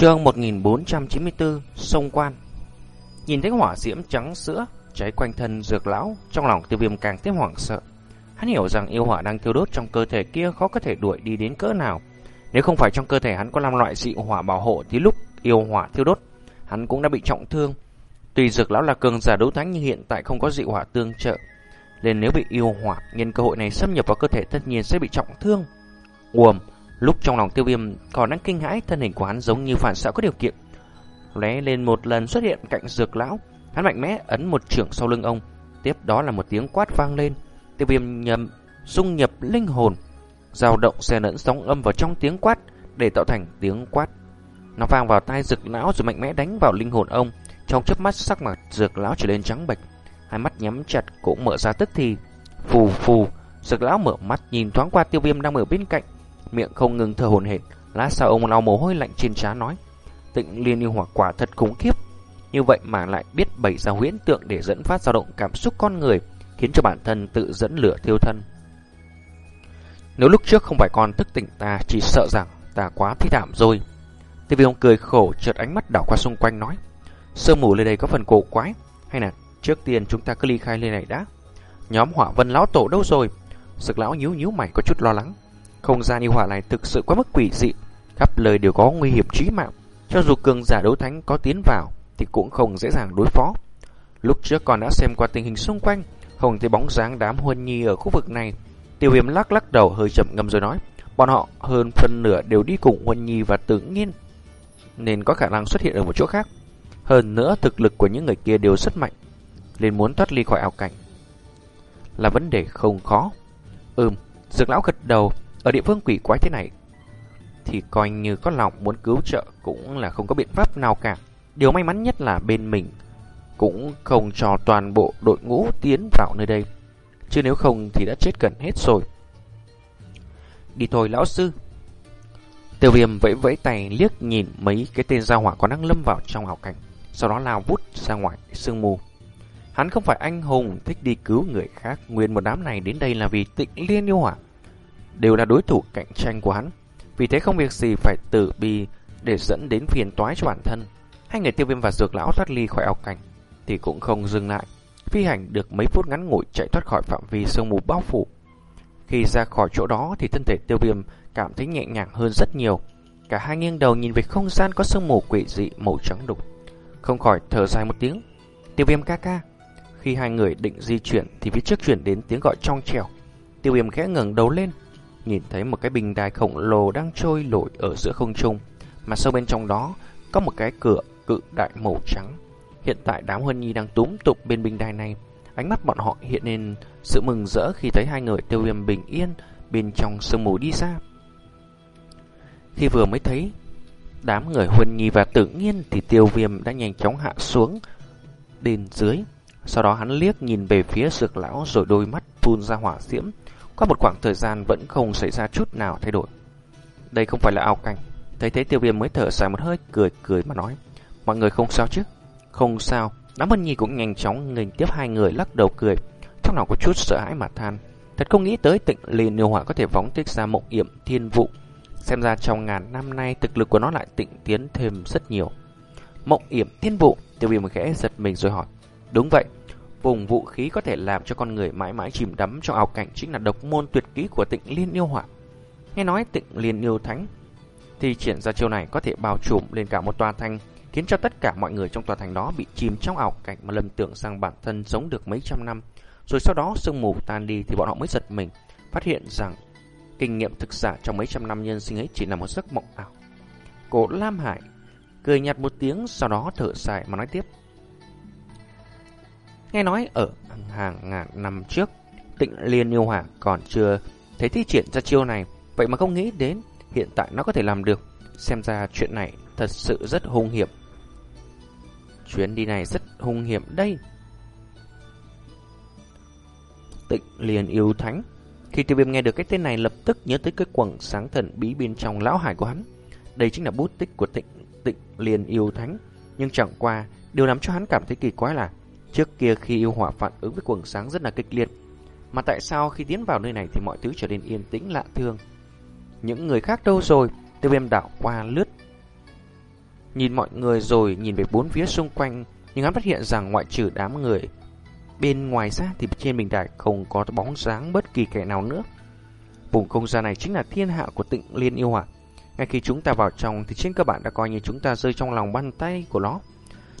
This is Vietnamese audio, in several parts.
Chương 1494 Sông Quan Nhìn thấy hỏa diễm trắng sữa cháy quanh thân dược lão, trong lòng tiêu viêm càng thêm hoảng sợ. Hắn hiểu rằng yêu hỏa đang thiêu đốt trong cơ thể kia khó có thể đuổi đi đến cỡ nào. Nếu không phải trong cơ thể hắn có năm loại dị hỏa bảo hộ thì lúc yêu hỏa thiêu đốt, hắn cũng đã bị trọng thương. tùy dược lão là cường giả đấu thánh nhưng hiện tại không có dị hỏa tương trợ. Nên nếu bị yêu hỏa, nhân cơ hội này xâm nhập vào cơ thể tất nhiên sẽ bị trọng thương. Uồm, lúc trong lòng tiêu viêm còn đang kinh hãi, thân hình của hắn giống như phản xạ có điều kiện. lóe lên một lần xuất hiện cạnh dược lão, hắn mạnh mẽ ấn một trưởng sau lưng ông. Tiếp đó là một tiếng quát vang lên, tiêu viêm nhầm dung nhập linh hồn, dao động xe lẫn sóng âm vào trong tiếng quát để tạo thành tiếng quát. Nó vang vào tai dược lão rồi mạnh mẽ đánh vào linh hồn ông. Trong chớp mắt sắc mặt dược lão trở lên trắng bệch, hai mắt nhắm chặt cũng mở ra tức thì. Phù phù, dược lão mở mắt nhìn thoáng qua tiêu viêm đang ở bên cạnh, miệng không ngừng thở hổn hển. Lát sau ông lau mồ hôi lạnh trên trán nói: "Tịnh Liên yêu hỏa quả thật khủng khiếp, như vậy mà lại biết bày ra huyễn tượng để dẫn phát dao động cảm xúc con người, khiến cho bản thân tự dẫn lửa thiêu thân." Nếu lúc trước không phải con thức tỉnh ta, chỉ sợ rằng ta quá thi thảm rồi. tề vi ông cười khổ, chợt ánh mắt đảo qua xung quanh nói: "Sương mù lên đây có phần cổ quái, hay là trước tiên chúng ta cứ ly khai lên này đã?" Nhóm Hỏa Vân lão tổ đâu rồi? Sực lão nhíu nhíu mày có chút lo lắng. Không gian yêu hỏa này thực sự quá mức quỷ dị, khắp lời đều có nguy hiểm chí mạng, cho dù cường giả đấu thánh có tiến vào thì cũng không dễ dàng đối phó. Lúc trước còn đã xem qua tình hình xung quanh, không thấy bóng dáng đám huân nhi ở khu vực này. Tiêu Viêm lắc lắc đầu hơi chậm ngâm rồi nói, bọn họ hơn phân nửa đều đi cùng huân nhi và tự nhiên, nên có khả năng xuất hiện ở một chỗ khác. Hơn nữa thực lực của những người kia đều rất mạnh, nên muốn thoát ly khỏi ảo cảnh là vấn đề không khó. Ừm, dược lão gật đầu, ở địa phương quỷ quái thế này, thì coi như có lòng muốn cứu trợ cũng là không có biện pháp nào cả. Điều may mắn nhất là bên mình cũng không cho toàn bộ đội ngũ tiến vào nơi đây. Chứ nếu không thì đã chết gần hết rồi. Đi thôi, lão sư. Tiêu viêm vẫy vẫy tay liếc nhìn mấy cái tên gia hỏa còn đang lâm vào trong hào cảnh. Sau đó lao vút ra ngoài sương mù. Hắn không phải anh hùng thích đi cứu người khác. Nguyên một đám này đến đây là vì tịnh liên yêu hỏa. Đều là đối thủ cạnh tranh của hắn. Vì thế không việc gì phải tự bi để dẫn đến phiền toái cho bản thân. Hai người tiêu viêm và dược lão thoát ly khỏi ảo cảnh thì cũng không dừng lại. Phi hành được mấy phút ngắn ngủi chạy thoát khỏi phạm vi sương mù bao phủ. Khi ra khỏi chỗ đó thì thân thể tiêu viêm cảm thấy nhẹ nhàng hơn rất nhiều. Cả hai nghiêng đầu nhìn về không gian có sương mù quỷ dị màu trắng đục. Không khỏi thở dài một tiếng. Tiêu viêm ca ca. Khi hai người định di chuyển thì phía trước chuyển đến tiếng gọi trong trèo. Tiêu viêm khẽ ngẩng đầu lên. Nhìn thấy một cái bình đài khổng lồ đang trôi nổi ở giữa không trung. Mà sâu bên trong đó có một cái cửa cự đại màu trắng. Hiện tại đám huân nhi đang túm tụng bên bình đài này. Ánh mắt bọn họ hiện lên sự mừng rỡ khi thấy hai người tiêu viêm bình yên bên trong sương mù đi xa. Khi vừa mới thấy đám người huân nhi và tự nhiên thì tiêu viêm đã nhanh chóng hạ xuống đền dưới. Sau đó hắn liếc nhìn về phía sược lão rồi đôi mắt phun ra hỏa diễm. Qua một khoảng thời gian vẫn không xảy ra chút nào thay đổi. Đây không phải là ao cảnh. Thấy thế tiêu viêm mới thở dài một hơi cười cười mà nói. Mọi người không sao chứ? Không sao. Đám Vân Nhi cũng nhanh chóng nghênh tiếp hai người lắc đầu cười. Trong lòng có chút sợ hãi mà than. Thật không nghĩ tới tịnh liền yêu hỏa có thể phóng thích ra mộng yểm thiên vụ. Xem ra trong ngàn năm nay thực lực của nó lại tịnh tiến thêm rất nhiều. Mộng yểm thiên vụ, tiêu viêm khẽ giật mình rồi hỏi. Đúng vậy, vùng vũ khí có thể làm cho con người mãi mãi chìm đắm trong ảo cảnh chính là độc môn tuyệt kỹ của tịnh liên yêu hỏa. Nghe nói tịnh liên yêu thánh thì triển ra chiêu này có thể bao trùm lên cả một tòa thành, khiến cho tất cả mọi người trong tòa thành đó bị chìm trong ảo cảnh mà lầm tưởng rằng bản thân sống được mấy trăm năm. Rồi sau đó sương mù tan đi thì bọn họ mới giật mình, phát hiện rằng kinh nghiệm thực giả trong mấy trăm năm nhân sinh ấy chỉ là một giấc mộng ảo. Cổ Lam Hải cười nhạt một tiếng sau đó thở dài mà nói tiếp. Nghe nói ở hàng ngàn năm trước, tịnh liên yêu hỏa còn chưa thấy thi triển ra chiêu này, vậy mà không nghĩ đến hiện tại nó có thể làm được. Xem ra chuyện này thật sự rất hung hiểm. Chuyến đi này rất hung hiểm đây. Tịnh liền yêu thánh. Khi tiêu viêm nghe được cái tên này lập tức nhớ tới cái quần sáng thần bí bên trong lão hải của hắn. Đây chính là bút tích của tịnh tịnh liền yêu thánh. Nhưng chẳng qua, điều làm cho hắn cảm thấy kỳ quái là trước kia khi yêu hỏa phản ứng với quần sáng rất là kịch liệt. Mà tại sao khi tiến vào nơi này thì mọi thứ trở nên yên tĩnh lạ thương? Những người khác đâu rồi? Tiêu viêm đảo qua lướt Nhìn mọi người rồi nhìn về bốn phía xung quanh, nhưng hắn phát hiện rằng ngoại trừ đám người bên ngoài ra thì trên bình đài không có bóng dáng bất kỳ kẻ nào nữa. Vùng không gian này chính là thiên hạ của tịnh liên yêu hỏa. Ngay khi chúng ta vào trong thì trên cơ bản đã coi như chúng ta rơi trong lòng bàn tay của nó.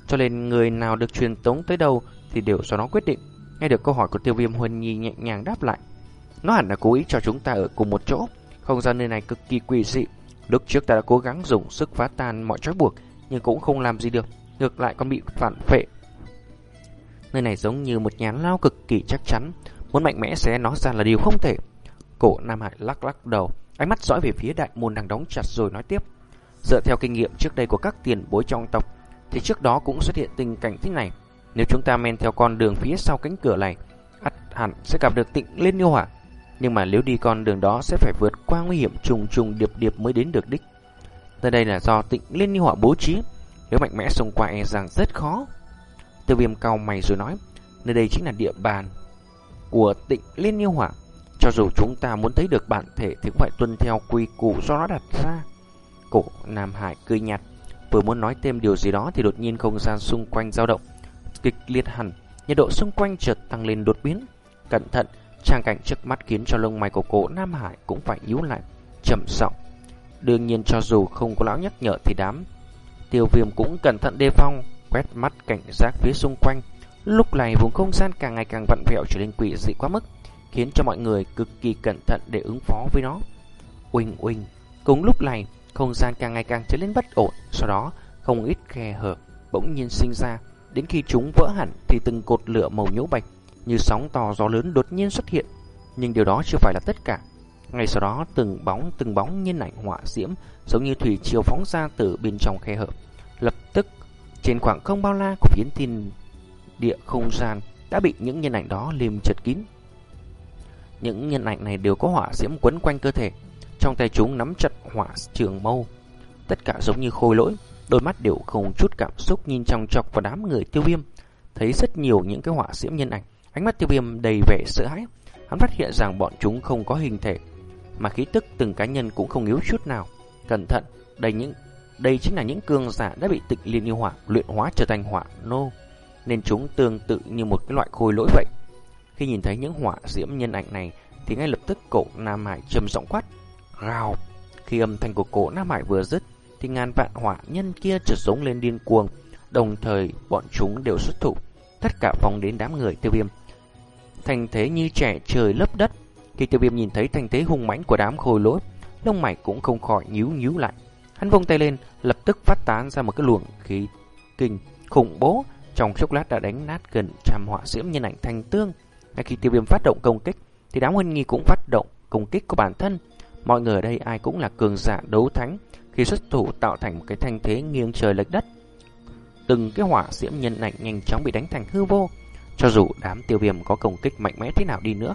Cho nên người nào được truyền tống tới đâu thì đều do nó quyết định. Nghe được câu hỏi của tiêu viêm Huân Nhi nhẹ nhàng đáp lại. Nó hẳn là cố ý cho chúng ta ở cùng một chỗ. Không gian nơi này cực kỳ quỷ dị. Lúc trước ta đã cố gắng dùng sức phá tan mọi trói buộc nhưng cũng không làm gì được. Ngược lại còn bị phản phệ. Nơi này giống như một nhà lao cực kỳ chắc chắn. Muốn mạnh mẽ xé nó ra là điều không thể. Cổ Nam Hải lắc lắc đầu, ánh mắt dõi về phía đại môn đang đóng chặt rồi nói tiếp. Dựa theo kinh nghiệm trước đây của các tiền bối trong tộc, thì trước đó cũng xuất hiện tình cảnh thế này. Nếu chúng ta men theo con đường phía sau cánh cửa này, ắt hẳn sẽ gặp được tịnh liên yêu hỏa. Nhưng mà nếu đi con đường đó sẽ phải vượt qua nguy hiểm trùng trùng điệp điệp mới đến được đích. Nơi đây là do tịnh liên yêu hỏa bố trí, nếu mạnh mẽ xông qua e rằng rất khó. Tiêu viêm cao mày rồi nói, nơi đây chính là địa bàn của tịnh liên yêu hỏa. Cho dù chúng ta muốn thấy được bản thể thì cũng phải tuân theo quy củ do nó đặt ra. Cổ Nam Hải cười nhạt, vừa muốn nói thêm điều gì đó thì đột nhiên không gian xung quanh dao động, kịch liệt hẳn, nhiệt độ xung quanh chợt tăng lên đột biến. Cẩn thận, trang cảnh trước mắt khiến cho lông mày của cổ Nam Hải cũng phải nhíu lại, trầm giọng. Đương nhiên cho dù không có lão nhắc nhở thì đám tiêu viêm cũng cẩn thận đề phòng, quét mắt cảnh giác phía xung quanh. Lúc này vùng không gian càng ngày càng vặn vẹo trở nên quỷ dị quá mức khiến cho mọi người cực kỳ cẩn thận để ứng phó với nó. Uỳnh uỳnh, cùng lúc này, không gian càng ngày càng trở nên bất ổn, sau đó không ít khe hở bỗng nhiên sinh ra, đến khi chúng vỡ hẳn thì từng cột lửa màu nhũ bạch như sóng to gió lớn đột nhiên xuất hiện, nhưng điều đó chưa phải là tất cả. Ngay sau đó, từng bóng từng bóng nhân ảnh hỏa diễm giống như thủy triều phóng ra từ bên trong khe hở. Lập tức, trên khoảng không bao la của phiến thiên địa không gian đã bị những nhân ảnh đó liềm chật kín. Những nhân ảnh này đều có hỏa diễm quấn quanh cơ thể, trong tay chúng nắm chặt hỏa trường mâu. Tất cả giống như khôi lỗi, đôi mắt đều không chút cảm xúc nhìn trong chọc vào đám người tiêu viêm. Thấy rất nhiều những cái hỏa diễm nhân ảnh, ánh mắt tiêu viêm đầy vẻ sợ hãi. Hắn phát hiện rằng bọn chúng không có hình thể, mà khí tức từng cá nhân cũng không yếu chút nào. Cẩn thận, đây những đây chính là những cương giả đã bị tịnh liên yêu hỏa luyện hóa trở thành hỏa nô, nên chúng tương tự như một cái loại khôi lỗi vậy. Khi nhìn thấy những hỏa diễm nhân ảnh này thì ngay lập tức cổ Nam Hải trầm giọng quát. Rào! Khi âm thanh của cổ Nam Hải vừa dứt thì ngàn vạn hỏa nhân kia chợt giống lên điên cuồng. Đồng thời bọn chúng đều xuất thủ. Tất cả phóng đến đám người tiêu viêm. Thành thế như trẻ trời lấp đất. Khi tiêu viêm nhìn thấy thành thế hung mãnh của đám khôi lỗi, lông mày cũng không khỏi nhíu nhíu lại. Hắn vung tay lên, lập tức phát tán ra một cái luồng khí kinh khủng bố, trong chốc lát đã đánh nát gần trăm hỏa diễm nhân ảnh thành tương. Ngay khi tiêu viêm phát động công kích, thì đám huynh nghi cũng phát động công kích của bản thân. Mọi người ở đây ai cũng là cường giả đấu thánh, khi xuất thủ tạo thành một cái thanh thế nghiêng trời lệch đất. Từng cái hỏa diễm nhân ảnh nhanh chóng bị đánh thành hư vô. Cho dù đám tiêu viêm có công kích mạnh mẽ thế nào đi nữa,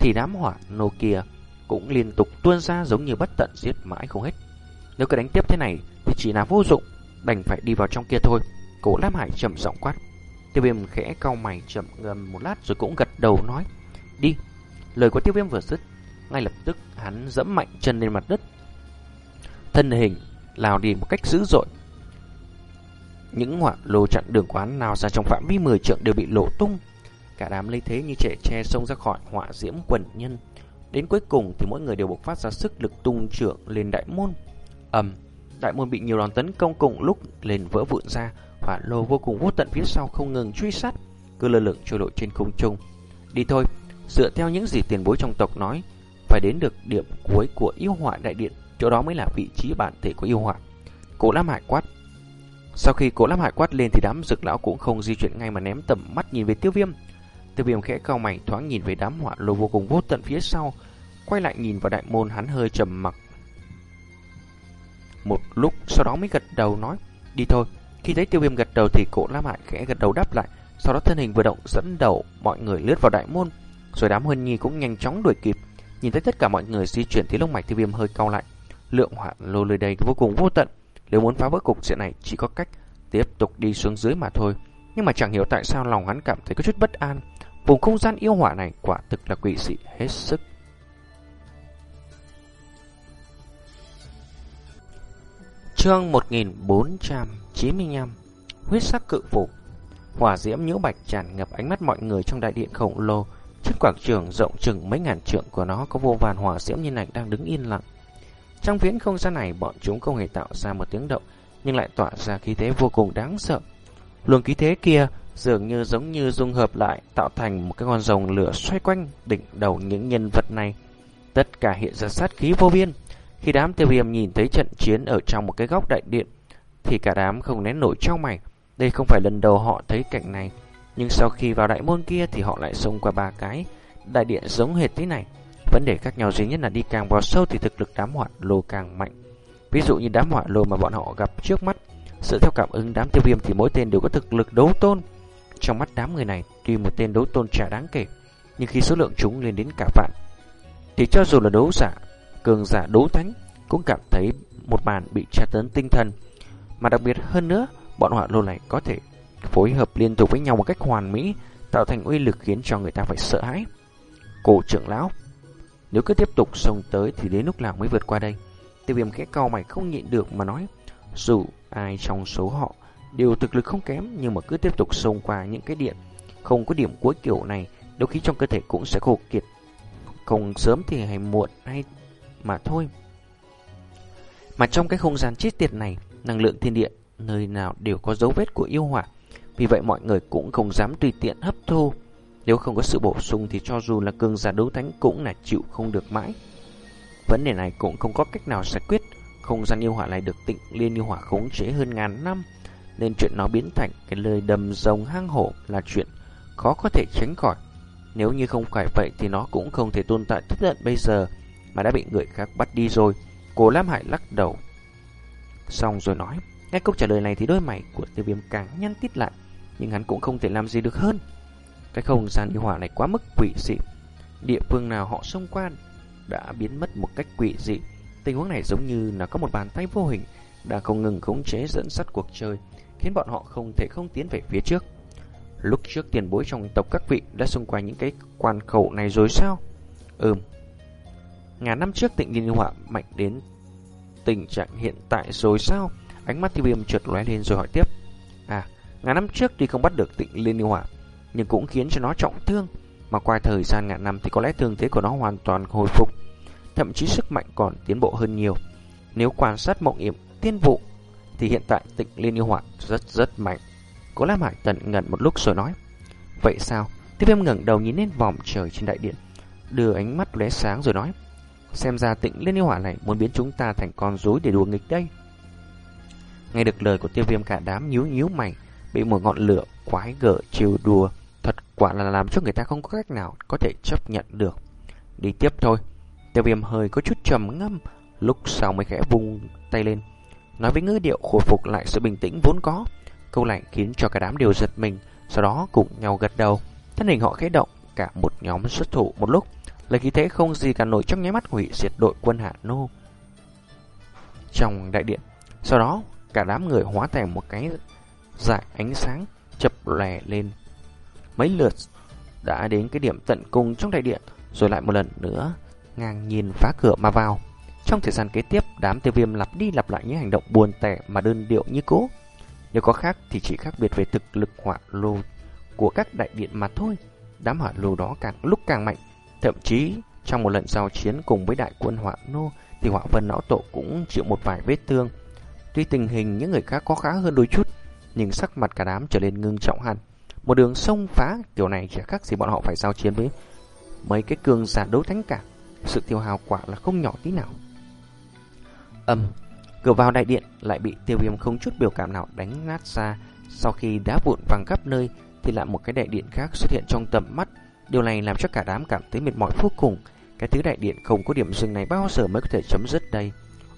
thì đám hỏa nô kia cũng liên tục tuôn ra giống như bất tận giết mãi không hết. Nếu cứ đánh tiếp thế này thì chỉ là vô dụng, đành phải đi vào trong kia thôi. Cổ Lam Hải chậm giọng quát. Tiêu viêm khẽ cau mày chậm ngầm một lát rồi cũng gật đầu nói. Đi. Lời của tiêu viêm vừa dứt. Ngay lập tức hắn dẫm mạnh chân lên mặt đất. Thân hình lao đi một cách dữ dội. Những hỏa lô chặn đường quán nào ra trong phạm vi 10 trượng đều bị lộ tung. Cả đám lấy thế như trẻ che xông ra khỏi họa diễm quần nhân. Đến cuối cùng thì mỗi người đều bộc phát ra sức lực tung trưởng lên đại môn. ầm, đại môn bị nhiều đòn tấn công cùng lúc lên vỡ vụn ra, hỏa lô vô cùng vô tận phía sau không ngừng truy sát, cứ lơ lửng trôi lội trên không trung. Đi thôi, dựa theo những gì tiền bối trong tộc nói, phải đến được điểm cuối của yêu hỏa đại điện, chỗ đó mới là vị trí bản thể của yêu hỏa. Cổ Lam Hải quát. Sau khi Cổ Lam Hải quát lên thì đám dược lão cũng không di chuyển ngay mà ném tầm mắt nhìn về Tiêu Viêm. Tiêu Viêm khẽ cau mày thoáng nhìn về đám hỏa lô vô cùng vô tận phía sau, quay lại nhìn vào đại môn hắn hơi trầm mặc. Một lúc sau đó mới gật đầu nói, đi thôi. Khi thấy tiêu viêm gật đầu thì cổ Lam Hải khẽ gật đầu đáp lại, sau đó thân hình vừa động dẫn đầu mọi người lướt vào đại môn, rồi đám Huân Nhi cũng nhanh chóng đuổi kịp. Nhìn thấy tất cả mọi người di chuyển thì lông mạch tiêu viêm hơi cau lại. Lượng hỏa lô nơi đây vô cùng vô tận, nếu muốn phá vỡ cục diện này chỉ có cách tiếp tục đi xuống dưới mà thôi. Nhưng mà chẳng hiểu tại sao lòng hắn cảm thấy có chút bất an. Vùng không gian yêu hỏa này quả thực là quỷ dị hết sức. Chương 1495 Huyết sắc cự phủ Hỏa diễm nhiễu bạch tràn ngập ánh mắt mọi người trong đại điện khổng lồ trên quảng trường rộng chừng mấy ngàn trượng của nó có vô vàn hỏa diễm như này đang đứng yên lặng. Trong viễn không gian này bọn chúng không hề tạo ra một tiếng động Nhưng lại tỏa ra khí thế vô cùng đáng sợ. Luồng khí thế kia dường như giống như dung hợp lại tạo thành một cái con rồng lửa xoay quanh đỉnh đầu những nhân vật này. Tất cả hiện ra sát khí vô biên. Khi đám tiêu viêm nhìn thấy trận chiến ở trong một cái góc đại điện, thì cả đám không nén nổi trong mày. Đây không phải lần đầu họ thấy cảnh này, nhưng sau khi vào đại môn kia thì họ lại xông qua ba cái. Đại điện giống hệt thế này. Vấn đề khác nhau duy nhất là đi càng vào sâu thì thực lực đám họa lô càng mạnh. Ví dụ như đám họa lô mà bọn họ gặp trước mắt, sự theo cảm ứng đám tiêu viêm thì mỗi tên đều có thực lực đấu tôn. Trong mắt đám người này, tuy một tên đấu tôn chả đáng kể, nhưng khi số lượng chúng lên đến cả vạn, thì cho dù là đấu giả cường giả đấu thánh cũng cảm thấy một màn bị tra tấn tinh thần. Mà đặc biệt hơn nữa, bọn họa lô này có thể phối hợp liên tục với nhau một cách hoàn mỹ, tạo thành uy lực khiến cho người ta phải sợ hãi. Cổ trưởng lão, nếu cứ tiếp tục xông tới thì đến lúc nào mới vượt qua đây? Tiêu viêm khẽ cao mày không nhịn được mà nói, dù ai trong số họ đều thực lực không kém nhưng mà cứ tiếp tục xông qua những cái điện không có điểm cuối kiểu này, đôi khi trong cơ thể cũng sẽ khô kiệt. Không sớm thì hay muộn hay mà thôi. Mà trong cái không gian chết tiệt này, năng lượng thiên địa nơi nào đều có dấu vết của yêu hỏa. Vì vậy mọi người cũng không dám tùy tiện hấp thu. Nếu không có sự bổ sung thì cho dù là cường giả đấu thánh cũng là chịu không được mãi. Vấn đề này cũng không có cách nào giải quyết. Không gian yêu hỏa này được tịnh liên yêu hỏa khống chế hơn ngàn năm. Nên chuyện nó biến thành cái lời đầm rồng hang hổ là chuyện khó có thể tránh khỏi. Nếu như không phải vậy thì nó cũng không thể tồn tại tức tận bây giờ mà đã bị người khác bắt đi rồi. Cô Lam Hải lắc đầu. Xong rồi nói, nghe câu trả lời này thì đôi mày của tiêu viêm càng nhăn tít lại, nhưng hắn cũng không thể làm gì được hơn. Cái không gian yêu hỏa này quá mức quỷ dị. Địa phương nào họ xông qua đã biến mất một cách quỷ dị. Tình huống này giống như là có một bàn tay vô hình đã không ngừng khống chế dẫn dắt cuộc chơi, khiến bọn họ không thể không tiến về phía trước. Lúc trước tiền bối trong tộc các vị đã xung quanh những cái quan khẩu này rồi sao? Ừm, Ngàn năm trước tịnh liên họa mạnh đến tình trạng hiện tại rồi sao? Ánh mắt tiêu viêm trượt lóe lên rồi hỏi tiếp. À, ngàn năm trước thì không bắt được tịnh liên họa, nhưng cũng khiến cho nó trọng thương. Mà qua thời gian ngàn năm thì có lẽ thương thế của nó hoàn toàn hồi phục. Thậm chí sức mạnh còn tiến bộ hơn nhiều. Nếu quan sát mộng yểm tiên vụ, thì hiện tại tịnh liên yêu hỏa rất rất mạnh. Cố Lam Hải tận ngẩn một lúc rồi nói. Vậy sao? Tiêu viêm ngẩng đầu nhìn lên vòng trời trên đại điện, đưa ánh mắt lóe sáng rồi nói. Xem ra tịnh liên yêu hỏa này muốn biến chúng ta thành con rối để đùa nghịch đây. Nghe được lời của tiêu viêm cả đám nhíu nhíu mày, bị một ngọn lửa quái gở chiều đùa, thật quả là làm cho người ta không có cách nào có thể chấp nhận được. Đi tiếp thôi. Tiêu viêm hơi có chút trầm ngâm, lúc sau mới khẽ vung tay lên, nói với ngữ điệu khôi phục lại sự bình tĩnh vốn có. Câu lạnh khiến cho cả đám đều giật mình, sau đó cùng nhau gật đầu. Thân hình họ khẽ động, cả một nhóm xuất thủ một lúc Lấy khí thế không gì cả nổi trong nháy mắt hủy diệt đội quân Hạ Nô. Trong đại điện, sau đó cả đám người hóa thành một cái dải ánh sáng chập lè lên. Mấy lượt đã đến cái điểm tận cùng trong đại điện, rồi lại một lần nữa ngang nhìn phá cửa mà vào. Trong thời gian kế tiếp, đám tiêu viêm lặp đi lặp lại những hành động buồn tẻ mà đơn điệu như cũ. Nếu có khác thì chỉ khác biệt về thực lực hỏa lô của các đại điện mà thôi. Đám hỏa lô đó càng lúc càng mạnh, Thậm chí trong một lần giao chiến cùng với đại quân hỏa nô thì hỏa vân não tổ cũng chịu một vài vết thương. Tuy tình hình những người khác có khá hơn đôi chút, nhưng sắc mặt cả đám trở nên ngưng trọng hẳn. Một đường sông phá kiểu này chỉ khác gì bọn họ phải giao chiến với mấy cái cường giả đấu thánh cả. Sự tiêu hào quả là không nhỏ tí nào. Âm, cửa vào đại điện lại bị tiêu viêm không chút biểu cảm nào đánh nát ra. Sau khi đá vụn vàng khắp nơi thì lại một cái đại điện khác xuất hiện trong tầm mắt. Điều này làm cho cả đám cảm thấy mệt mỏi vô cùng. Cái thứ đại điện không có điểm dừng này bao giờ mới có thể chấm dứt đây.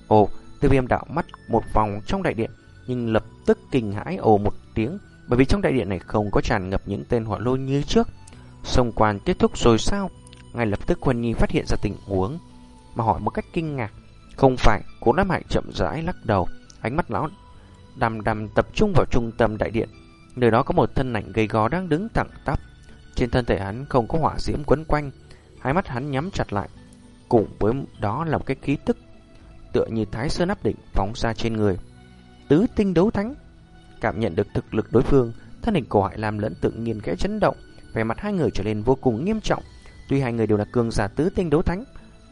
Ồ, tiêu viêm đảo mắt một vòng trong đại điện, nhưng lập tức kinh hãi ồ một tiếng, bởi vì trong đại điện này không có tràn ngập những tên hỏa lô như trước. Sông quan kết thúc rồi sao? Ngay lập tức Quân Nhi phát hiện ra tình huống, mà hỏi một cách kinh ngạc. Không phải, cố Lam Hải chậm rãi lắc đầu, ánh mắt lão đầm đầm tập trung vào trung tâm đại điện. Nơi đó có một thân ảnh gầy gò đang đứng thẳng tắp, trên thân thể hắn không có hỏa diễm quấn quanh, hai mắt hắn nhắm chặt lại. Cùng với đó là một cái khí tức tựa như thái sơn áp đỉnh phóng ra trên người. tứ tinh đấu thánh. Cảm nhận được thực lực đối phương, thân hình cổ Hải Lam lẫn tự nhiên khẽ chấn động, vẻ mặt hai người trở nên vô cùng nghiêm trọng. Tuy hai người đều là cường giả tứ tinh đấu thánh,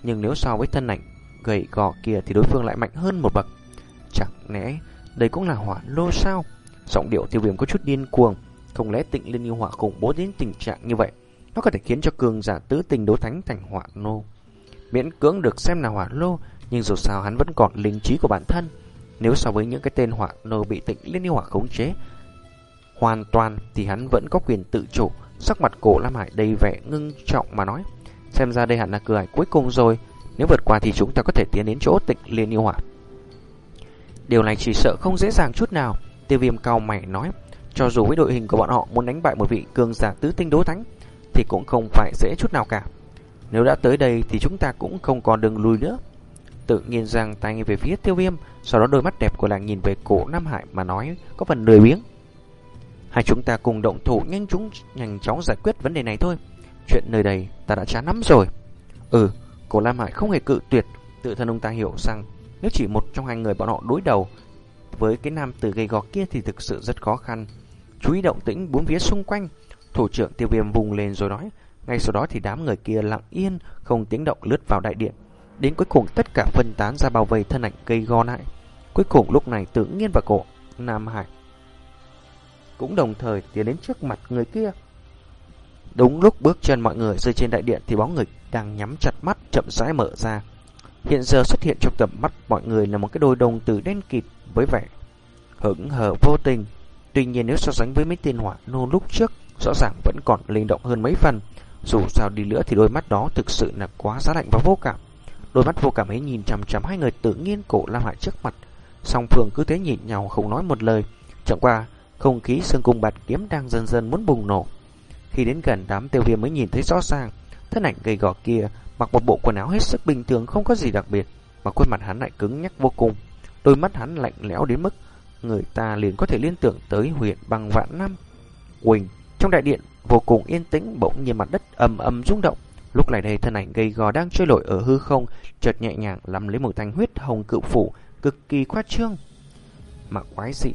nhưng nếu so với thân ảnh gầy gò kia thì đối phương lại mạnh hơn một bậc. Chẳng lẽ đây cũng là hỏa lô sao? Giọng điệu tiêu viêm có chút điên cuồng, không lẽ tịnh liên yêu hỏa khủng bố đến tình trạng như vậy? Nó có thể khiến cho cường giả tứ tinh đấu thánh thành hỏa lô. Miễn cưỡng được xem là hỏa lô, nhưng dù sao hắn vẫn còn linh trí của bản thân. Nếu so với những cái tên hỏa nô bị tịnh liên yêu hỏa khống chế, hoàn toàn thì hắn vẫn có quyền tự chủ. Sắc mặt cổ Lam Hải đầy vẻ ngưng trọng mà nói. Xem ra đây hẳn là cửa ải cuối cùng rồi. Nếu vượt qua thì chúng ta có thể tiến đến chỗ tịnh liên yêu hỏa. Điều này chỉ sợ không dễ dàng chút nào. Tiêu viêm cao mày nói. Cho dù với đội hình của bọn họ muốn đánh bại một vị cường giả tứ tinh đấu thánh, thì cũng không phải dễ chút nào cả. Nếu đã tới đây thì chúng ta cũng không còn đường lùi nữa. Tự nhiên giang tay về phía tiêu viêm, sau đó đôi mắt đẹp của nàng nhìn về cổ Nam Hải mà nói có phần lười biếng. Hai chúng ta cùng động thủ nhanh chúng nhanh chóng giải quyết vấn đề này thôi. Chuyện nơi đây ta đã chán lắm rồi. Ừ, cổ nam Hải không hề cự tuyệt, tự thân ông ta hiểu rằng nếu chỉ một trong hai người bọn họ đối đầu với cái nam tử gầy gò kia thì thực sự rất khó khăn. Chú ý động tĩnh bốn phía xung quanh, thủ trưởng tiêu viêm vùng lên rồi nói, ngay sau đó thì đám người kia lặng yên, không tiếng động lướt vào đại điện. Đến cuối cùng tất cả phân tán ra bao vây thân ảnh cây go lại. Cuối cùng lúc này tự nhiên và cổ Nam Hải cũng đồng thời tiến đến trước mặt người kia. Đúng lúc bước chân mọi người rơi trên đại điện thì bóng người đang nhắm chặt mắt chậm rãi mở ra. Hiện giờ xuất hiện trong tầm mắt mọi người là một cái đôi đồng tử đen kịt với vẻ hững hờ vô tình. Tuy nhiên nếu so sánh với mấy tên hỏa nô lúc trước, rõ ràng vẫn còn linh động hơn mấy phần. Dù sao đi nữa thì đôi mắt đó thực sự là quá giá lạnh và vô cảm. Đôi mắt vô cảm ấy nhìn chằm chằm hai người tự nhiên cổ Lam Hải trước mặt. Song phương cứ thế nhìn nhau không nói một lời. Chẳng qua, không khí xương cung bạt kiếm đang dần dần muốn bùng nổ. Khi đến gần đám tiêu viêm mới nhìn thấy rõ ràng, thân ảnh gầy gò kia mặc một bộ quần áo hết sức bình thường không có gì đặc biệt, mà khuôn mặt hắn lại cứng nhắc vô cùng. Đôi mắt hắn lạnh lẽo đến mức người ta liền có thể liên tưởng tới huyện bằng vạn năm. Quỳnh, trong đại điện vô cùng yên tĩnh bỗng nhiên mặt đất ầm ầm rung động. Lúc này đây thân ảnh gây gò đang trôi nổi ở hư không, chợt nhẹ nhàng lắm lấy một thanh huyết hồng cự phủ cực kỳ khoát trương. Mà quái dị,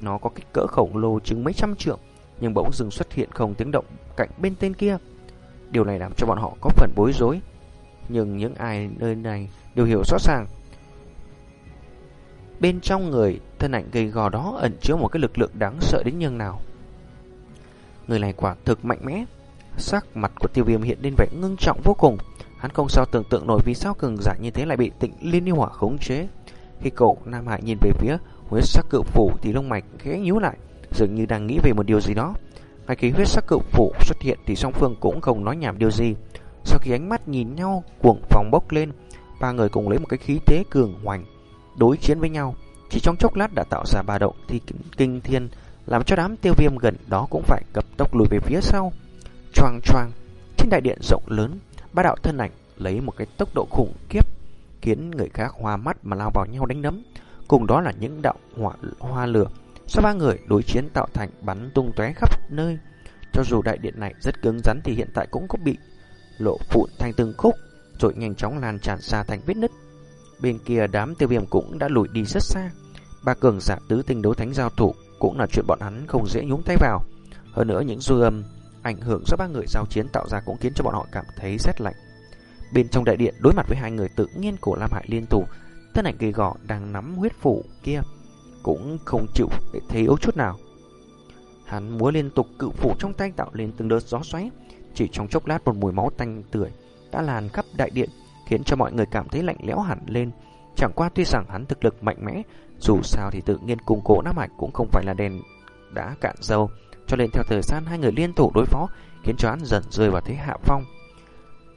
nó có kích cỡ khổng lồ chừng mấy trăm trượng, nhưng bỗng dừng xuất hiện không tiếng động cạnh bên tên kia. Điều này làm cho bọn họ có phần bối rối. Nhưng những ai nơi này đều hiểu rõ ràng. Bên trong người thân ảnh gây gò đó ẩn chứa một cái lực lượng đáng sợ đến nhường nào. Người này quả thực mạnh mẽ. Sắc mặt của tiêu viêm hiện lên vẻ ngưng trọng vô cùng. Hắn không sao tưởng tượng nổi vì sao cường giả như thế lại bị tịnh liên yêu hỏa khống chế. Khi cậu Nam Hải nhìn về phía huyết sắc cự phủ thì lông mạch khẽ nhíu lại, dường như đang nghĩ về một điều gì đó. Ngay khi huyết sắc cự phủ xuất hiện thì song phương cũng không nói nhảm điều gì. Sau khi ánh mắt nhìn nhau, cuồng phòng bốc lên, ba người cùng lấy một cái khí thế cường hoành đối chiến với nhau. Chỉ trong chốc lát đã tạo ra ba động thì kinh thiên, làm cho đám tiêu viêm gần đó cũng phải cập tốc lùi về phía sau. Choang choang, trên đại điện rộng lớn, ba đạo thân ảnh lấy một cái tốc độ khủng khiếp, khiến người khác hoa mắt mà lao vào nhau đánh đấm. Cùng đó là những đạo hỏa hoa lửa sau ba người đối chiến tạo thành bắn tung tóe khắp nơi. Cho dù đại điện này rất cứng rắn thì hiện tại cũng có bị lộ phụn thành từng khúc, rồi nhanh chóng lan tràn ra thành vết nứt. Bên kia đám tiêu viêm cũng đã lùi đi rất xa. Ba cường giả tứ tinh đấu thánh giao thủ cũng là chuyện bọn hắn không dễ nhúng tay vào. Hơn nữa những dư âm ảnh hưởng do ba người giao chiến tạo ra cũng khiến cho bọn họ cảm thấy rét lạnh. Bên trong đại điện đối mặt với hai người tự nhiên của Lam Hải liên tù, thân ảnh gầy gò đang nắm huyết phủ kia cũng không chịu để thấy yếu chút nào. Hắn múa liên tục cự phủ trong tay tạo lên từng đợt gió xoáy, chỉ trong chốc lát một mùi máu tanh tưởi đã làn khắp đại điện, khiến cho mọi người cảm thấy lạnh lẽo hẳn lên. Chẳng qua tuy rằng hắn thực lực mạnh mẽ, dù sao thì tự nhiên cùng cổ Nam Hải cũng không phải là đèn đã cạn dầu, cho nên theo thời gian hai người liên thủ đối phó, khiến cho hắn dần rơi vào thế hạ phong.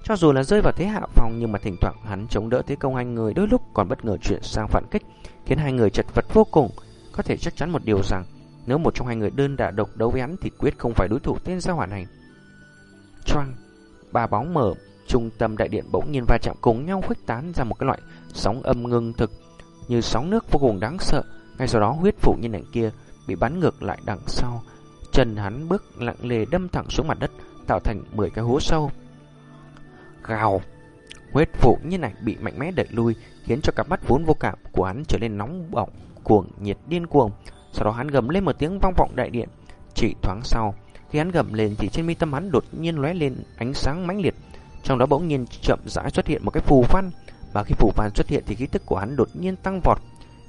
Cho dù là rơi vào thế hạ phong nhưng mà thỉnh thoảng hắn chống đỡ thế công hai người đôi lúc còn bất ngờ chuyển sang phản kích, khiến hai người chật vật vô cùng. Có thể chắc chắn một điều rằng nếu một trong hai người đơn đả độc đấu với hắn thì quyết không phải đối thủ tên gia hỏa này. Choang, ba bóng mở, trung tâm đại điện bỗng nhiên va chạm cùng nhau khuếch tán ra một cái loại sóng âm ngưng thực như sóng nước vô cùng đáng sợ. Ngay sau đó huyết phụ nhân ảnh kia bị bắn ngược lại đằng sau. Chân hắn bước lặng lề đâm thẳng xuống mặt đất, tạo thành 10 cái hố sâu. Gào! Huyết phụ như này bị mạnh mẽ đẩy lui, khiến cho cặp mắt vốn vô cảm của hắn trở nên nóng bỏng cuồng nhiệt điên cuồng. Sau đó hắn gầm lên một tiếng vang vọng đại điện. Chỉ thoáng sau, khi hắn gầm lên thì trên mi tâm hắn đột nhiên lóe lên ánh sáng mãnh liệt. Trong đó bỗng nhiên chậm rãi xuất hiện một cái phù văn, và khi phù văn xuất hiện thì khí tức của hắn đột nhiên tăng vọt.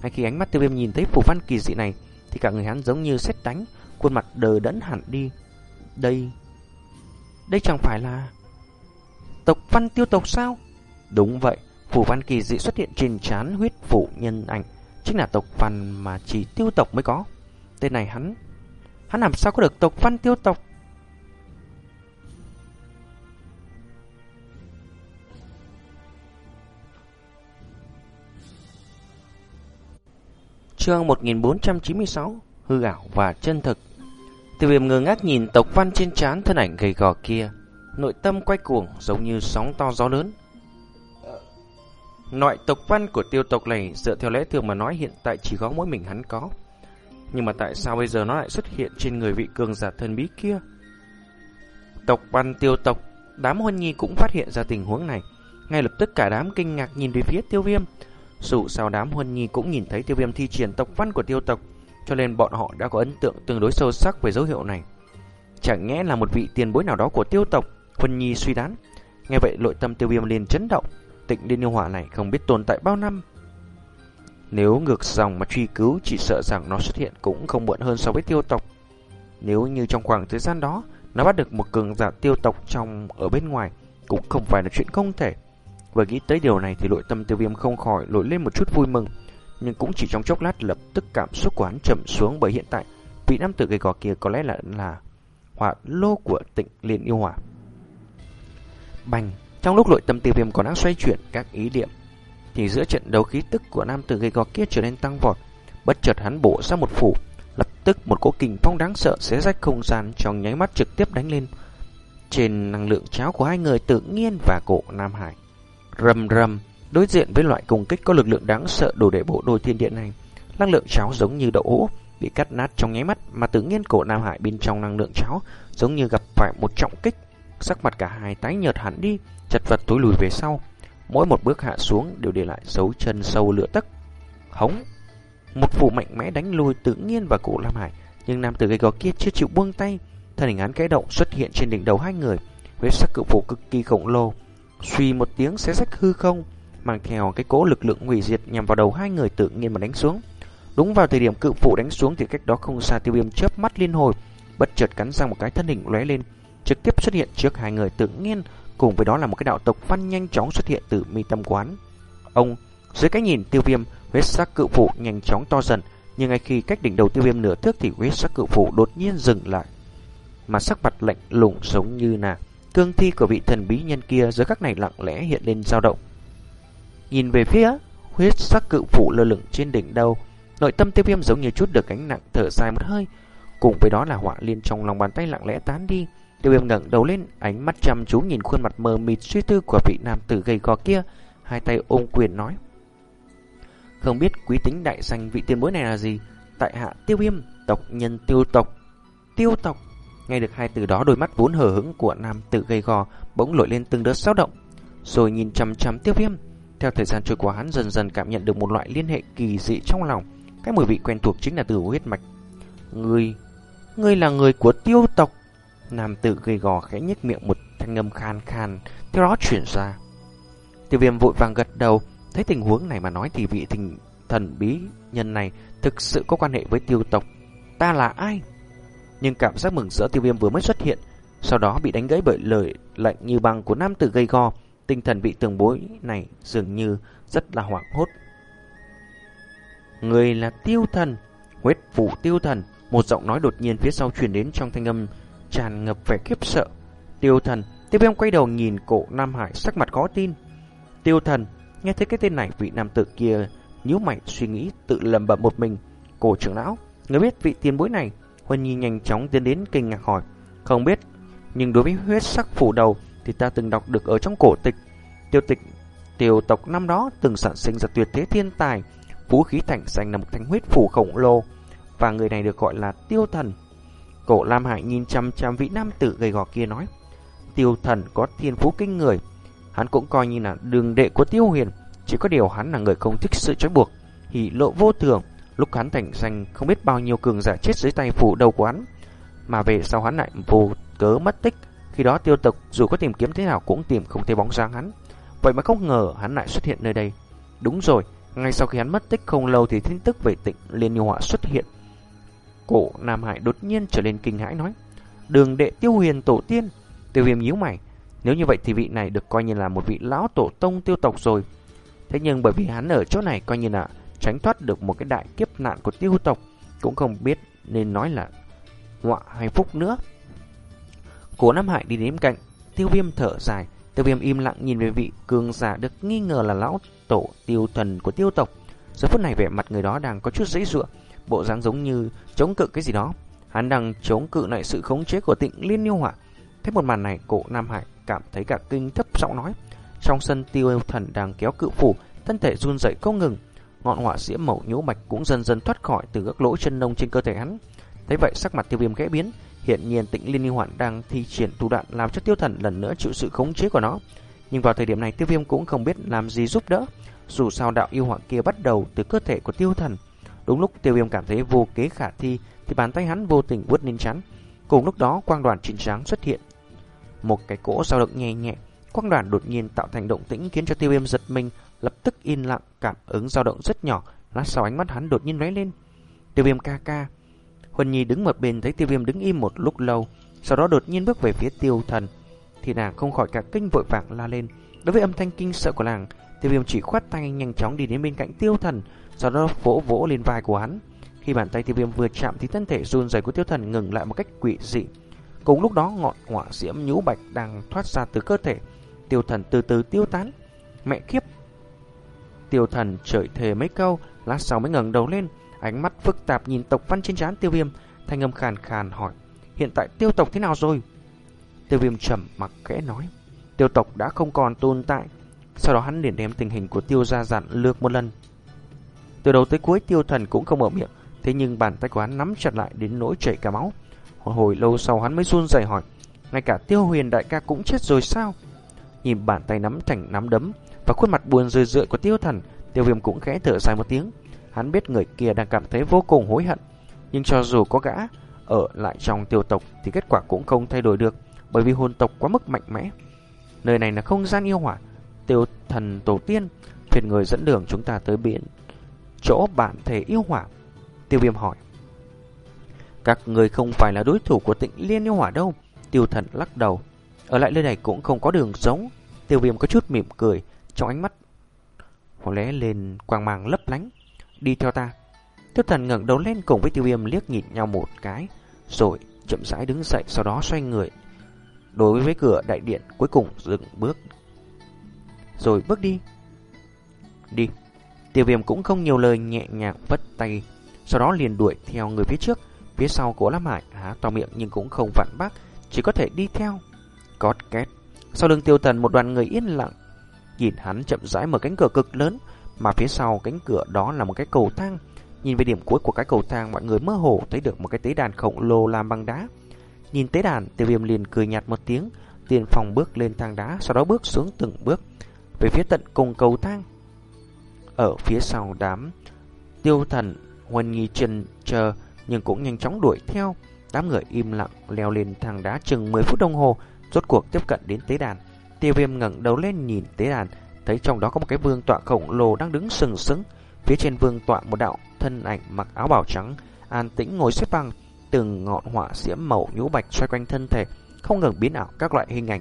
Ngay khi ánh mắt Tiêu Viêm nhìn thấy phù văn kỳ dị này, thì cả người hắn giống như sét đánh, khuôn mặt đờ đẫn hẳn đi. Đây, đây chẳng phải là tộc văn tiêu tộc sao? Đúng vậy, phù văn kỳ dị xuất hiện trên trán huyết phụ nhân ảnh, chính là tộc văn mà chỉ tiêu tộc mới có. Tên này hắn, hắn làm sao có được tộc văn tiêu tộc? Chương 1496 Hư ảo và chân thực Tiêu viêm ngơ ngác nhìn tộc văn trên trán thân ảnh gầy gò kia Nội tâm quay cuồng giống như sóng to gió lớn. Nội tộc văn của tiêu tộc này dựa theo lẽ thường mà nói hiện tại chỉ có mỗi mình hắn có. Nhưng mà tại sao bây giờ nó lại xuất hiện trên người vị cường giả thần bí kia? Tộc văn tiêu tộc Đám huân nhi cũng phát hiện ra tình huống này. Ngay lập tức cả đám kinh ngạc nhìn về phía tiêu viêm. Dù sao đám huân nhi cũng nhìn thấy tiêu viêm thi triển tộc văn của tiêu tộc, cho nên bọn họ đã có ấn tượng tương đối sâu sắc về dấu hiệu này. Chẳng nhẽ là một vị tiền bối nào đó của tiêu tộc, huân nhi suy đoán. Nghe vậy nội tâm tiêu viêm liền chấn động, tịnh liên yêu hỏa này không biết tồn tại bao năm. Nếu ngược dòng mà truy cứu chỉ sợ rằng nó xuất hiện cũng không muộn hơn so với tiêu tộc. Nếu như trong khoảng thời gian đó, nó bắt được một cường giả tiêu tộc trong ở bên ngoài, cũng không phải là chuyện không thể. Vừa nghĩ tới điều này thì nội tâm tiêu viêm không khỏi nổi lên một chút vui mừng, nhưng cũng chỉ trong chốc lát lập tức cảm xúc của hắn chậm xuống bởi hiện tại vị nam tử gầy gò kia có lẽ là là hỏa lô của tịnh liên yêu hỏa. Bành, trong lúc nội tâm tiêu viêm còn đang xoay chuyển các ý niệm, thì giữa trận đấu khí tức của nam tử gầy gò kia trở nên tăng vọt, bất chợt hắn bổ ra một phủ, lập tức một cỗ kình phong đáng sợ xé rách không gian trong nháy mắt trực tiếp đánh lên trên năng lượng cháo của hai người tự nhiên và cổ Nam Hải. Rầm rầm, đối diện với loại công kích có lực lượng đáng sợ đủ để bộ đôi thiên địa này, năng lượng cháo giống như đậu hũ bị cắt nát trong nháy mắt mà tự nhiên cổ Nam Hải bên trong năng lượng cháo giống như gặp phải một trọng kích, sắc mặt cả hai tái nhợt hẳn đi, chật vật tối lùi về sau, mỗi một bước hạ xuống đều để lại dấu chân sâu lửa tấc. Hống, một vụ mạnh mẽ đánh lùi tự nhiên vào cổ Nam Hải, nhưng nam tử gây gò kia chưa chịu buông tay, thân hình án cái động xuất hiện trên đỉnh đầu hai người, với sắc cự phủ cực kỳ khổng lồ. Suy một tiếng xé rách hư không, mang theo cái cỗ lực lượng hủy diệt nhằm vào đầu hai người tự nhiên mà đánh xuống. Đúng vào thời điểm cự phụ đánh xuống thì cách đó không xa tiêu viêm chớp mắt liên hồi, bất chợt cắn sang một cái thân hình lóe lên, trực tiếp xuất hiện trước hai người tự nhiên, cùng với đó là một cái đạo tộc văn nhanh chóng xuất hiện từ mi tâm quán. Ông, dưới cái nhìn tiêu viêm, huyết sắc cự phụ nhanh chóng to dần, nhưng ngay khi cách đỉnh đầu tiêu viêm nửa thước thì huyết sắc cự phụ đột nhiên dừng lại. Mà sắc mặt lạnh lùng giống như là Cương thi của vị thần bí nhân kia giữa các này lặng lẽ hiện lên dao động. Nhìn về phía huyết sắc cự phụ lơ lửng trên đỉnh đầu, nội tâm tiêu viêm giống như chút được gánh nặng thở dài một hơi. Cùng với đó là họa liên trong lòng bàn tay lặng lẽ tán đi. Tiêu viêm ngẩng đầu lên, ánh mắt chăm chú nhìn khuôn mặt mờ mịt suy tư của vị nam tử gầy gò kia, hai tay ôm quyền nói. Không biết quý tính đại danh vị tiền bối này là gì? Tại hạ tiêu viêm, tộc nhân tiêu tộc. Tiêu tộc Nghe được hai từ đó đôi mắt vốn hờ hững của nam tử gầy gò bỗng nổi lên từng đợt xáo động, rồi nhìn chăm chăm tiêu viêm. Theo thời gian trôi qua hắn dần dần cảm nhận được một loại liên hệ kỳ dị trong lòng. Cái mùi vị quen thuộc chính là từ huyết mạch. Ngươi, ngươi là người của tiêu tộc. Nam tử gầy gò khẽ nhếch miệng một thanh âm khan khan, theo đó chuyển ra. Tiêu viêm vội vàng gật đầu, thấy tình huống này mà nói thì vị thình thần bí nhân này thực sự có quan hệ với tiêu tộc. Ta là ai? nhưng cảm giác mừng rỡ tiêu viêm vừa mới xuất hiện, sau đó bị đánh gãy bởi lời lạnh như băng của nam tử gây go, tinh thần vị tường bối này dường như rất là hoảng hốt. Người là tiêu thần, huyết phủ tiêu thần, một giọng nói đột nhiên phía sau truyền đến trong thanh âm tràn ngập vẻ khiếp sợ. Tiêu thần, tiêu em quay đầu nhìn cổ Nam Hải sắc mặt khó tin. Tiêu thần, nghe thấy cái tên này vị nam tử kia nhíu mày suy nghĩ tự lầm bẩm một mình. Cổ trưởng lão, người biết vị tiền bối này Huân Nhi nhanh chóng tiến đến kinh ngạc hỏi. Không biết, nhưng đối với huyết sắc phủ đầu thì ta từng đọc được ở trong cổ tịch. Tiêu tịch tiêu tộc năm đó từng sản sinh ra tuyệt thế thiên tài. Vũ khí thành xanh là một thanh huyết phủ khổng lồ. Và người này được gọi là tiêu thần. Cổ Lam Hải nhìn chăm chăm vị nam tử gầy gò kia nói. Tiêu thần có thiên phú kinh người. Hắn cũng coi như là đường đệ của tiêu huyền. Chỉ có điều hắn là người không thích sự trói buộc. Hỉ lộ vô thường. Lúc hắn thành danh không biết bao nhiêu cường giả chết dưới tay phủ đầu của hắn, mà về sau hắn lại vô cớ mất tích. Khi đó tiêu tộc dù có tìm kiếm thế nào cũng tìm không thấy bóng dáng hắn. Vậy mà không ngờ hắn lại xuất hiện nơi đây. Đúng rồi, ngay sau khi hắn mất tích không lâu thì tin tức về tịnh Liên Yêu Họa xuất hiện. Cổ Nam Hải đột nhiên trở lên kinh hãi nói, đường đệ tiêu huyền tổ tiên. Tiêu viêm nhíu mày, nếu như vậy thì vị này được coi như là một vị lão tổ tông tiêu tộc rồi. Thế nhưng bởi vì hắn ở chỗ này coi như là tránh thoát được một cái đại kiếp nạn của tiêu tộc, cũng không biết nên nói là họa hay phúc nữa. Cố Nam Hải đi đến cạnh, tiêu viêm thở dài, tiêu viêm im lặng nhìn về vị cường giả được nghi ngờ là lão tổ tiêu thần của tiêu tộc. Giờ phút này vẻ mặt người đó đang có chút dãy dụa, bộ dáng giống như chống cự cái gì đó. Hắn đang chống cự lại sự khống chế của tịnh liên yêu hỏa. Thấy một màn này, cổ Nam Hải cảm thấy cả kinh thấp giọng nói. Trong sân tiêu thần đang kéo cự phủ, thân thể run rẩy không ngừng. Ngọn hỏa diễm màu nhũ bạch cũng dần dần thoát khỏi từ các lỗ chân nông trên cơ thể hắn. Thấy vậy sắc mặt tiêu viêm khẽ biến, hiện nhiên tĩnh liên yêu hoạn đang thi triển thủ đoạn làm cho tiêu thần lần nữa chịu sự khống chế của nó. Nhưng vào thời điểm này tiêu viêm cũng không biết làm gì giúp đỡ. Dù sao đạo yêu hoạn kia bắt đầu từ cơ thể của tiêu thần. Đúng lúc tiêu viêm cảm thấy vô kế khả thi thì bàn tay hắn vô tình vuốt lên chắn. Cùng lúc đó quang đoàn trịnh sáng xuất hiện. Một cái cỗ dao động nhẹ nhẹ, quang đoàn đột nhiên tạo thành động tĩnh khiến cho tiêu viêm giật mình, lập tức yên lặng, cảm ứng dao động rất nhỏ, lát sau ánh mắt hắn đột nhiên lóe lên. Tiêu viêm ca ca. Vân Nhi đứng một bên thấy tiêu viêm đứng im một lúc lâu, sau đó đột nhiên bước về phía tiêu thần. Thì nàng không khỏi cả kinh vội vàng la lên. Đối với âm thanh kinh sợ của nàng, tiêu viêm chỉ khoát tay nhanh chóng đi đến bên cạnh tiêu thần, sau đó vỗ vỗ lên vai của hắn. Khi bàn tay tiêu viêm vừa chạm thì thân thể run rẩy của tiêu thần ngừng lại một cách quỷ dị. Cùng lúc đó ngọn hỏa diễm nhũ bạch đang thoát ra từ cơ thể. Tiêu thần từ từ tiêu tán. Mẹ kiếp! Tiêu thần chửi thề mấy câu, lát sau mới ngẩng đầu lên, ánh mắt phức tạp nhìn tộc văn trên trán tiêu viêm, thanh âm khàn khàn hỏi, hiện tại tiêu tộc thế nào rồi? Tiêu viêm trầm mặc khẽ nói, tiêu tộc đã không còn tồn tại. Sau đó hắn liền đem tình hình của tiêu gia dặn lược một lần. Từ đầu tới cuối tiêu thần cũng không mở miệng, thế nhưng bàn tay của hắn nắm chặt lại đến nỗi chảy cả máu. Hồi, hồi lâu sau hắn mới run rẩy hỏi, ngay cả tiêu huyền đại ca cũng chết rồi sao? Nhìn bàn tay nắm thành nắm đấm và khuôn mặt buồn rười rượi của tiêu thần, tiêu viêm cũng khẽ thở dài một tiếng. Hắn biết người kia đang cảm thấy vô cùng hối hận, nhưng cho dù có gã ở lại trong tiêu tộc thì kết quả cũng không thay đổi được, bởi vì hồn tộc quá mức mạnh mẽ. Nơi này là không gian yêu hỏa, tiêu thần tổ tiên, phiền người dẫn đường chúng ta tới biển. Chỗ bản thể yêu hỏa. Tiêu viêm hỏi. Các người không phải là đối thủ của tịnh liên yêu hỏa đâu. Tiêu thần lắc đầu. Ở lại nơi này cũng không có đường sống. Tiêu viêm có chút mỉm cười. Trong ánh mắt có lẽ lên quang mang lấp lánh. Đi theo ta. Tiêu thần ngẩng đầu lên cùng với tiêu viêm liếc nhìn nhau một cái. Rồi chậm rãi đứng dậy sau đó xoay người. Đối với cửa đại điện cuối cùng dừng bước. Rồi bước đi. Đi. Tiêu viêm cũng không nhiều lời nhẹ nhàng vất tay. Sau đó liền đuổi theo người phía trước. Phía sau cố Lam Hải há to miệng nhưng cũng không vặn bác, chỉ có thể đi theo. Cót két. Sau lưng tiêu Thần một đoàn người yên lặng. Nhìn hắn chậm rãi mở cánh cửa cực lớn, mà phía sau cánh cửa đó là một cái cầu thang. Nhìn về điểm cuối của cái cầu thang, mọi người mơ hồ thấy được một cái tế đàn khổng lồ làm bằng đá. Nhìn tế đàn, tiêu viêm liền cười nhạt một tiếng, tiền phòng bước lên thang đá, sau đó bước xuống từng bước, về phía tận cùng cầu thang. Ở phía sau đám, tiêu thần, huân nghi chân chờ, nhưng cũng nhanh chóng đuổi theo. Đám người im lặng leo lên thang đá chừng 10 phút đồng hồ, rốt cuộc tiếp cận đến tế đàn. Tiêu viêm ngẩng đầu lên nhìn tế đàn, thấy trong đó có một cái vương tọa khổng lồ đang đứng sừng sững. Phía trên vương tọa một đạo thân ảnh mặc áo bào trắng, an tĩnh ngồi xếp bằng, từng ngọn hỏa diễm màu nhũ bạch xoay quanh thân thể, không ngừng biến ảo các loại hình ảnh.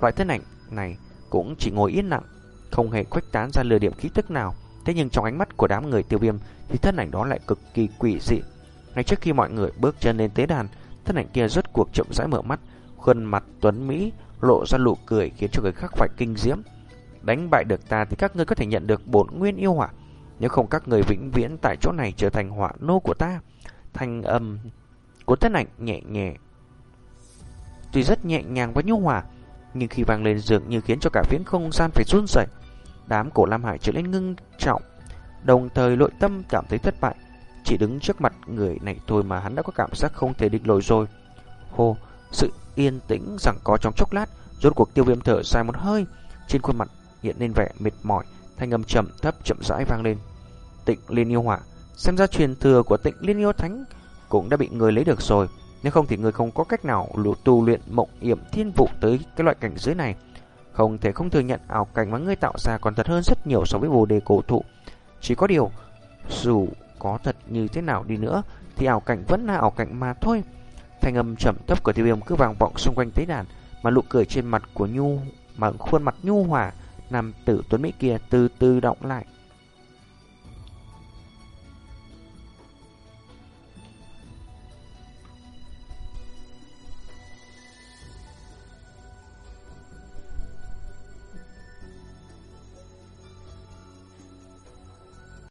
Loại thân ảnh này cũng chỉ ngồi yên lặng, không hề khuếch tán ra lừa điểm khí tức nào. Thế nhưng trong ánh mắt của đám người tiêu viêm thì thân ảnh đó lại cực kỳ quỷ dị. Ngay trước khi mọi người bước chân lên tế đàn, thân ảnh kia rốt cuộc chậm rãi mở mắt, khuôn mặt tuấn Mỹ lộ ra nụ cười khiến cho người khác phải kinh diễm. Đánh bại được ta thì các ngươi có thể nhận được bổn nguyên yêu hỏa. Nếu không các người vĩnh viễn tại chỗ này trở thành hỏa nô của ta. Thanh âm của thân ảnh nhẹ nhẹ. Tuy rất nhẹ nhàng và nhu hòa, nhưng khi vang lên dường như khiến cho cả phiến không gian phải run rẩy. Đám cổ Lam Hải trở nên ngưng trọng, đồng thời nội tâm cảm thấy thất bại. Chỉ đứng trước mặt người này thôi mà hắn đã có cảm giác không thể địch nổi rồi. Hồ, sự yên tĩnh rằng có trong chốc lát, rốt cuộc tiêu viêm thở dài một hơi, trên khuôn mặt hiện lên vẻ mệt mỏi, thanh âm trầm thấp chậm rãi vang lên. Tịnh liên yêu hỏa, Xem ra truyền thừa của tịnh liên yêu thánh cũng đã bị người lấy được rồi. Nếu không thì người không có cách nào tu luyện mộng yểm thiên vụ tới cái loại cảnh giới này. Không thể không thừa nhận ảo cảnh mà ngươi tạo ra còn thật hơn rất nhiều so với bồ đề cổ thụ. Chỉ có điều, dù có thật như thế nào đi nữa, thì ảo cảnh vẫn là ảo cảnh mà thôi. Thanh âm trầm thấp của tiêu viêm cứ vang vọng xung quanh tế đàn, mà nụ cười trên mặt của Nhu, mà khuôn mặt nhu hòa, nam tử tuấn mỹ kia từ từ động lại.